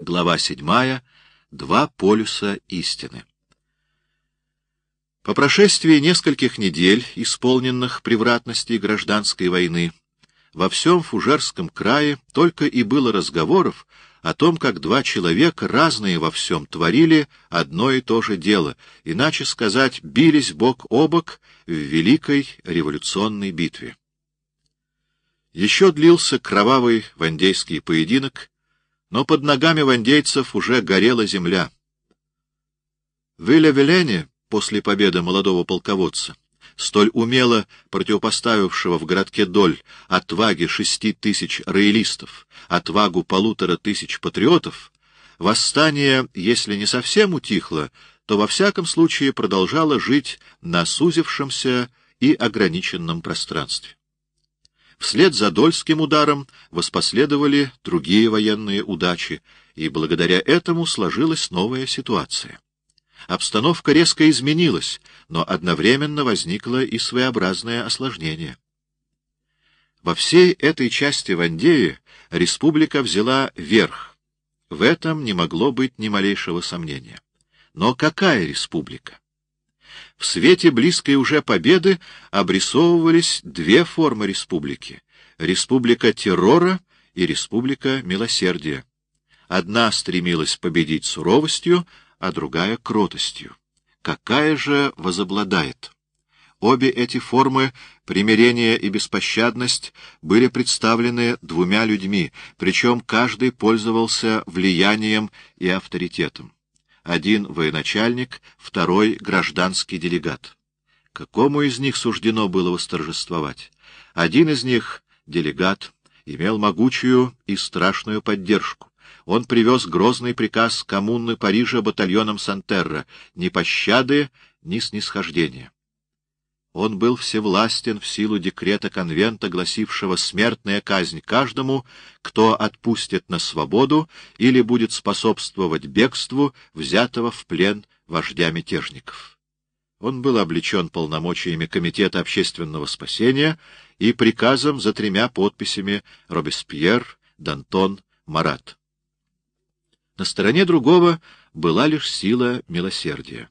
Глава 7. Два полюса истины. По прошествии нескольких недель, исполненных превратностей гражданской войны, во всем Фужерском крае только и было разговоров о том, как два человека, разные во всем, творили одно и то же дело, иначе сказать, бились бок о бок в великой революционной битве. Еще длился кровавый вандейский поединок, но под ногами вандейцев уже горела земля. В после победы молодого полководца, столь умело противопоставившего в городке Доль отваге шести тысяч роялистов, отвагу полутора тысяч патриотов, восстание, если не совсем утихло, то во всяком случае продолжало жить на сузившемся и ограниченном пространстве. Вслед за Дольским ударом воспоследовали другие военные удачи, и благодаря этому сложилась новая ситуация. Обстановка резко изменилась, но одновременно возникло и своеобразное осложнение. Во всей этой части Вандеи республика взяла верх. В этом не могло быть ни малейшего сомнения. Но какая республика? В свете близкой уже победы обрисовывались две формы республики — республика террора и республика милосердия. Одна стремилась победить суровостью, а другая — кротостью. Какая же возобладает? Обе эти формы, примирение и беспощадность, были представлены двумя людьми, причем каждый пользовался влиянием и авторитетом. Один военачальник, второй гражданский делегат. Какому из них суждено было восторжествовать? Один из них, делегат, имел могучую и страшную поддержку. Он привез грозный приказ коммуны Парижа батальоном Сантерра — ни пощады, ни снисхождения. Он был всевластен в силу декрета конвента, гласившего смертная казнь каждому, кто отпустит на свободу или будет способствовать бегству, взятого в плен вождя мятежников. Он был облечен полномочиями Комитета общественного спасения и приказом за тремя подписями Робеспьер, Дантон, Марат. На стороне другого была лишь сила милосердия.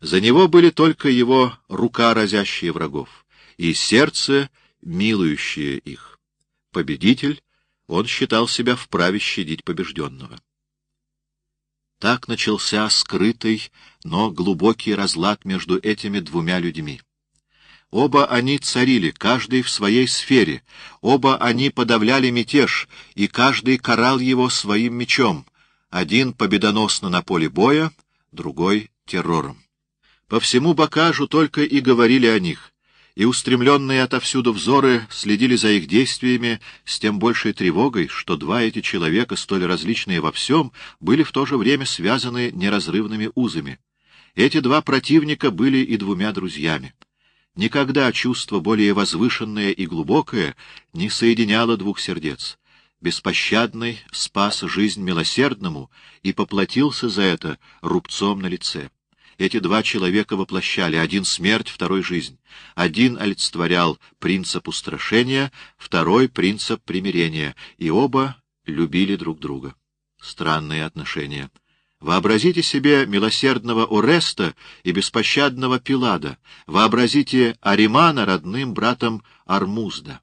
За него были только его рука, разящая врагов, и сердце, милующее их. Победитель, он считал себя вправе щадить побежденного. Так начался скрытый, но глубокий разлад между этими двумя людьми. Оба они царили, каждый в своей сфере, оба они подавляли мятеж, и каждый карал его своим мечом, один победоносно на поле боя, другой — террором. По всему Бакажу только и говорили о них, и устремленные отовсюду взоры следили за их действиями с тем большей тревогой, что два эти человека, столь различные во всем, были в то же время связаны неразрывными узами. Эти два противника были и двумя друзьями. Никогда чувство более возвышенное и глубокое не соединяло двух сердец. Беспощадный спас жизнь милосердному и поплатился за это рубцом на лице. Эти два человека воплощали один смерть, второй жизнь. Один олицетворял принцип устрашения, второй — принцип примирения, и оба любили друг друга. Странные отношения. Вообразите себе милосердного Ореста и беспощадного Пилада. Вообразите Аримана родным братом Армузда.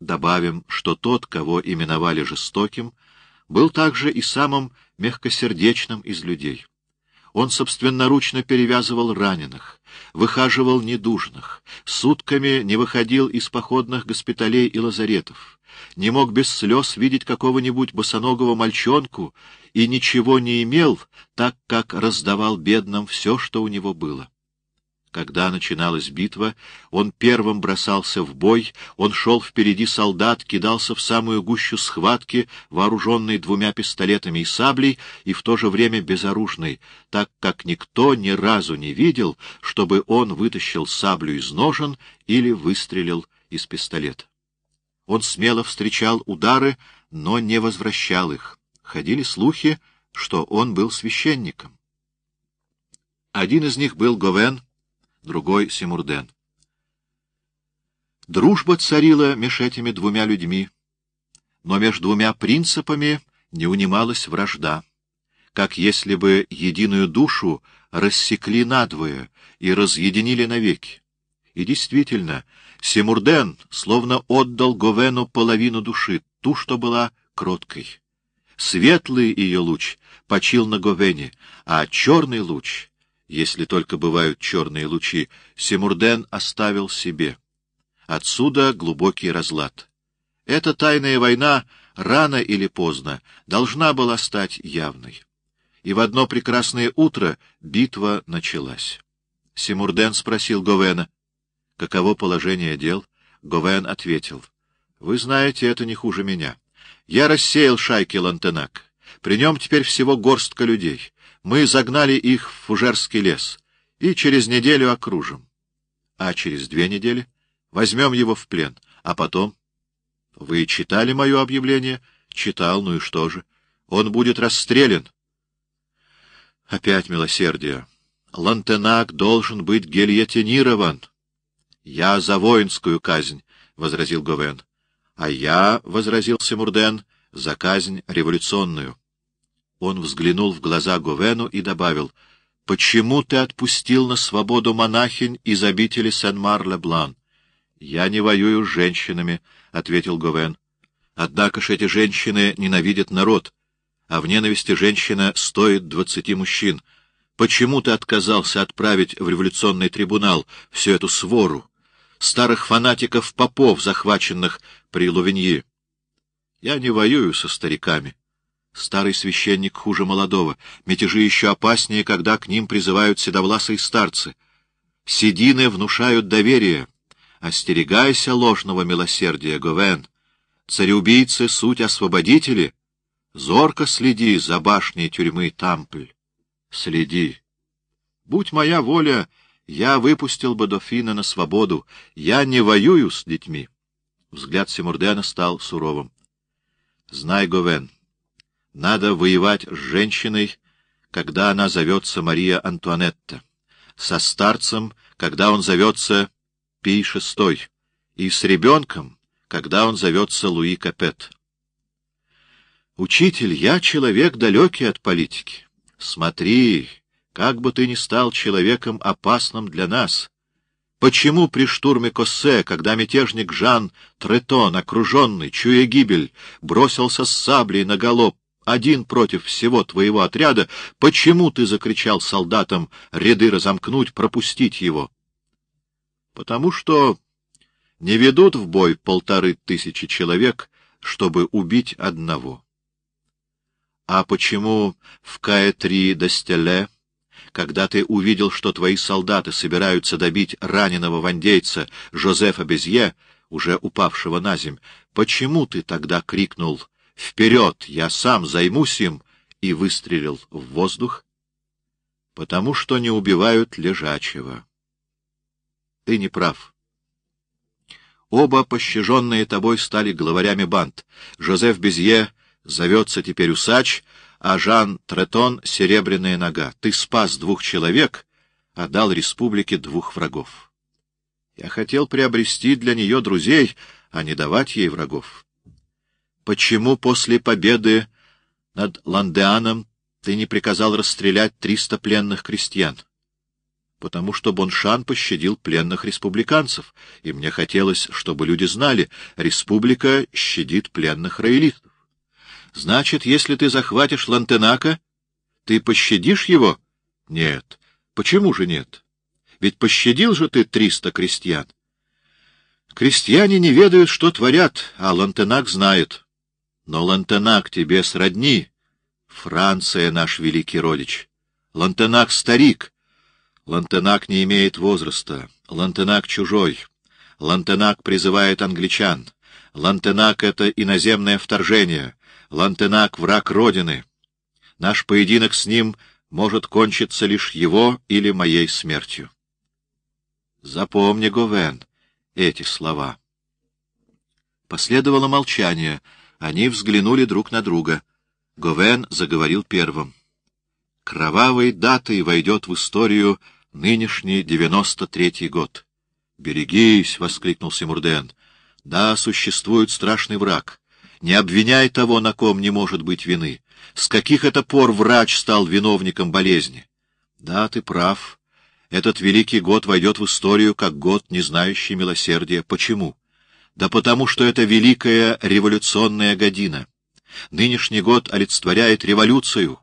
Добавим, что тот, кого именовали жестоким, был также и самым мягкосердечным из людей. Он собственноручно перевязывал раненых, выхаживал недужных, сутками не выходил из походных госпиталей и лазаретов, не мог без слез видеть какого-нибудь босоногого мальчонку и ничего не имел, так как раздавал бедным все, что у него было. Когда начиналась битва, он первым бросался в бой, он шел впереди солдат, кидался в самую гущу схватки, вооруженный двумя пистолетами и саблей, и в то же время безоружный, так как никто ни разу не видел, чтобы он вытащил саблю из ножен или выстрелил из пистолета. Он смело встречал удары, но не возвращал их. Ходили слухи, что он был священником. Один из них был Говен, другой — Симурден. Дружба царила меж этими двумя людьми, но между двумя принципами не унималась вражда, как если бы единую душу рассекли надвое и разъединили навеки. И действительно, Симурден словно отдал Говену половину души, ту, что была кроткой. Светлый ее луч почил на Говене, а черный луч, если только бывают черные лучи, Симурден оставил себе. Отсюда глубокий разлад. Эта тайная война рано или поздно должна была стать явной. И в одно прекрасное утро битва началась. Симурден спросил Говена, каково положение дел. Говен ответил, — Вы знаете, это не хуже меня. Я рассеял шайки Лантенак. При нем теперь всего горстка людей. Мы загнали их в Фужерский лес и через неделю окружим. А через две недели возьмем его в плен, а потом... Вы читали мое объявление? Читал, ну и что же? Он будет расстрелян. Опять милосердие. Лантенак должен быть гильотинирован. — Я за воинскую казнь, — возразил Говен. — А я, — возразил Симурден, — за казнь революционную. Он взглянул в глаза Говену и добавил, — Почему ты отпустил на свободу монахинь из обители Сен-Мар-Ле-Блан? — Я не воюю с женщинами, — ответил Говен. — Однако ж эти женщины ненавидят народ, а в ненависти женщина стоит двадцати мужчин. Почему ты отказался отправить в революционный трибунал всю эту свору? Старых фанатиков-попов, захваченных при Лувеньи. Я не воюю со стариками. Старый священник хуже молодого. Мятежи еще опаснее, когда к ним призывают седовласые старцы. Седины внушают доверие. Остерегайся ложного милосердия, Говен. Цареубийцы — суть освободители. Зорко следи за башней тюрьмы Тампль. Следи. Будь моя воля, я выпустил бы дофина на свободу. Я не воюю с детьми. Взгляд Симурдена стал суровым. Знай, Говен, надо воевать с женщиной, когда она зовется Мария Антуанетта, со старцем, когда он зовется Пий Шестой, и с ребенком, когда он зовется Луи Капет. Учитель, я человек далекий от политики. Смотри, как бы ты ни стал человеком опасным для нас. Почему при штурме Коссе, когда мятежник Жан Третон, окруженный, чуя гибель, бросился с саблей на галоп, один против всего твоего отряда, почему ты закричал солдатам ряды разомкнуть, пропустить его? потому что не ведут в бой полторы тысячи человек, чтобы убить одного. А почему в Каэтри Достеле, когда ты увидел, что твои солдаты собираются добить раненого вандейца Жозефа Безье, уже упавшего на земь, почему ты тогда крикнул «Вперед! Я сам займусь им!» и выстрелил в воздух? Потому что не убивают лежачего. Ты не прав. Оба, пощаженные тобой, стали главарями банд. Жозеф Безье зовется теперь усач, а Жан Третон — серебряная нога. Ты спас двух человек, а дал республике двух врагов. Я хотел приобрести для нее друзей, а не давать ей врагов. Почему после победы над Ландеаном ты не приказал расстрелять триста пленных крестьян? потому что Боншан пощадил пленных республиканцев, и мне хотелось, чтобы люди знали, республика щадит пленных роялистов. Значит, если ты захватишь Лантенака, ты пощадишь его? Нет. Почему же нет? Ведь пощадил же ты триста крестьян. Крестьяне не ведают, что творят, а Лантенак знает. Но Лантенак тебе сродни. Франция наш великий родич. Лантенак старик, Лантенак не имеет возраста. Лантенак чужой. Лантенак призывает англичан. Лантенак — это иноземное вторжение. Лантенак — враг Родины. Наш поединок с ним может кончиться лишь его или моей смертью. Запомни, Говен, эти слова. Последовало молчание. Они взглянули друг на друга. Говен заговорил первым. Кровавой датой войдет в историю нынешний девяносто третий год. — Берегись! — воскликнул Симурден. — Да, существует страшный враг, Не обвиняй того, на ком не может быть вины. С каких это пор врач стал виновником болезни? Да, ты прав. Этот великий год войдет в историю как год, не знающий милосердия. Почему? Да потому что это великая революционная година. Нынешний год олицетворяет революцию.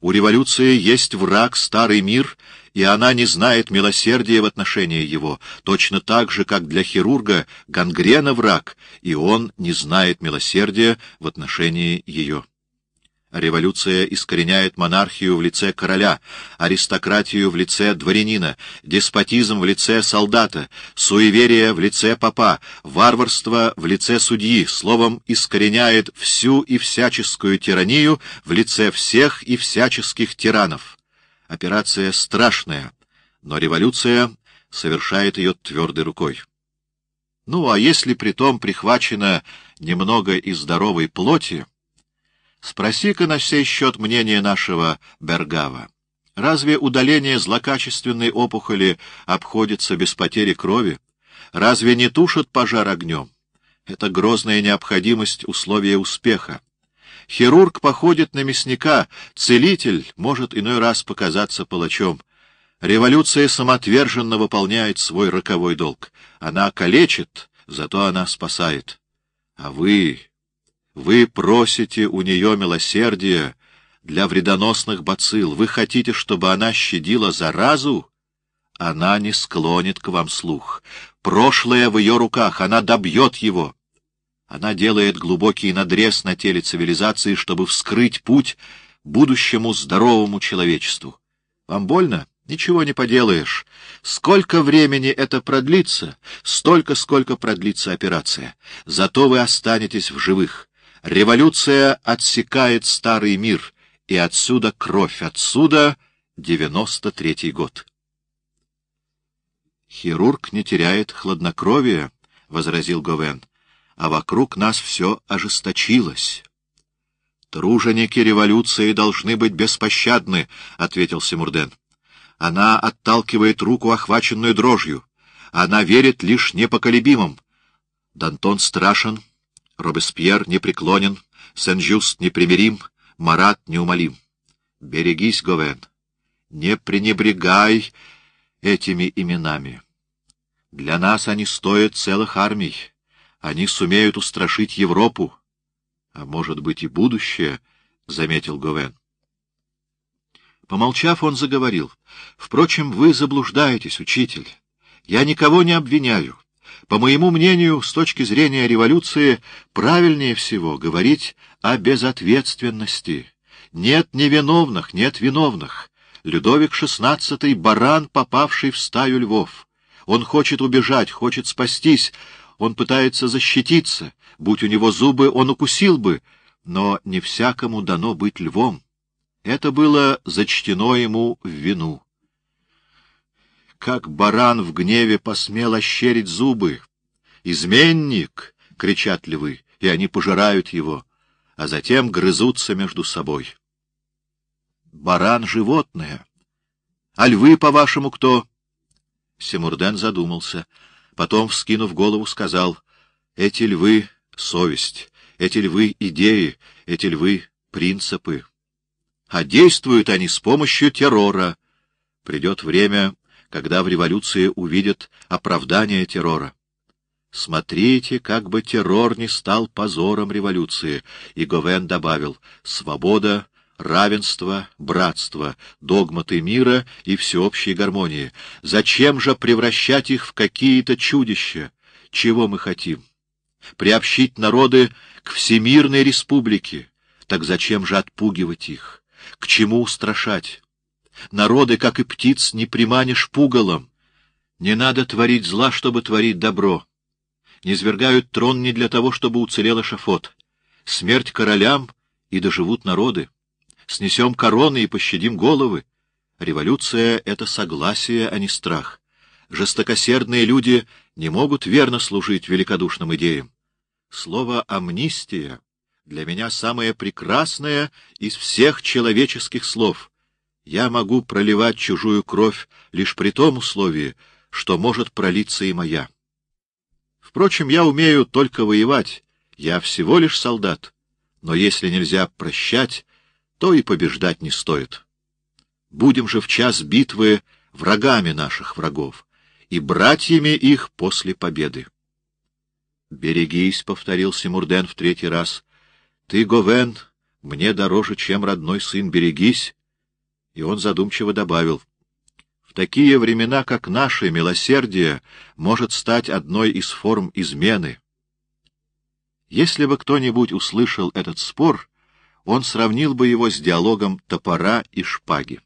У революции есть враг, старый мир, и она не знает милосердия в отношении его, точно так же, как для хирурга гангрена враг, и он не знает милосердия в отношении ее. Революция искореняет монархию в лице короля, аристократию в лице дворянина, деспотизм в лице солдата, суеверие в лице папа, варварство в лице судьи, словом, искореняет всю и всяческую тиранию в лице всех и всяческих тиранов. Операция страшная, но революция совершает ее твердой рукой. Ну, а если при том прихвачено немного и здоровой плоти, Спроси-ка на сей счет мнение нашего Бергава. Разве удаление злокачественной опухоли обходится без потери крови? Разве не тушит пожар огнем? Это грозная необходимость условия успеха. Хирург походит на мясника, целитель может иной раз показаться палачом. Революция самоотверженно выполняет свой роковой долг. Она калечит, зато она спасает. А вы, вы просите у нее милосердия для вредоносных бацилл. Вы хотите, чтобы она щадила заразу? Она не склонит к вам слух. Прошлое в ее руках, она добьет его. Она делает глубокий надрез на теле цивилизации, чтобы вскрыть путь будущему здоровому человечеству. Вам больно? Ничего не поделаешь. Сколько времени это продлится, столько, сколько продлится операция. Зато вы останетесь в живых. Революция отсекает старый мир, и отсюда кровь, отсюда девяносто третий год. «Хирург не теряет хладнокровия», — возразил Говен, — «а вокруг нас все ожесточилось». «Труженики революции должны быть беспощадны», — ответил Симурден. «Она отталкивает руку, охваченную дрожью. Она верит лишь непоколебимым. Дантон страшен, Робеспьер непреклонен, Сен-Жюст непримирим, Марат неумолим. Берегись, Говен, не пренебрегай этими именами. Для нас они стоят целых армий. Они сумеют устрашить Европу. А может быть и будущее, — заметил Говен. Помолчав, он заговорил. — Впрочем, вы заблуждаетесь, учитель. Я никого не обвиняю. По моему мнению, с точки зрения революции, правильнее всего говорить о безответственности. Нет невиновных, нет виновных. Людовик XVI — баран, попавший в стаю львов. Он хочет убежать, хочет спастись, он пытается защититься. Будь у него зубы, он укусил бы, но не всякому дано быть львом. Это было зачтено ему в вину как баран в гневе посмел ощерить зубы. «Изменник!» — кричат львы, и они пожирают его, а затем грызутся между собой. Баран — животное. А львы, по-вашему, кто? Симурден задумался. Потом, вскинув голову, сказал, «Эти львы — совесть, эти львы — идеи, эти львы — принципы. А действуют они с помощью террора. Придет время, когда в революции увидят оправдание террора. Смотрите, как бы террор не стал позором революции, и Говен добавил «свобода, равенство, братство, догматы мира и всеобщей гармонии. Зачем же превращать их в какие-то чудища? Чего мы хотим? Приобщить народы к всемирной республике. Так зачем же отпугивать их? К чему устрашать? Народы, как и птиц, не приманишь пугалом. Не надо творить зла, чтобы творить добро. Не свергают трон не для того, чтобы уцелел эшафот. Смерть королям, и доживут народы. Снесем короны и пощадим головы. Революция — это согласие, а не страх. Жестокосердные люди не могут верно служить великодушным идеям. Слово «амнистия» для меня самое прекрасное из всех человеческих слов — я могу проливать чужую кровь лишь при том условии, что может пролиться и моя. Впрочем, я умею только воевать Я всего лишь солдат, но если нельзя прощать, то и побеждать не стоит. Будем же в час битвы врагами наших врагов и братьями их после победы. «Берегись», — повторил Симурден в третий раз. «Ты, Говен, мне дороже, чем родной сын, берегись». И он задумчиво добавил. «В такие времена, как наши, милосердие может стать одной из форм измены». Если бы кто-нибудь услышал этот спор, он сравнил бы его с диалогом топора и шпаги.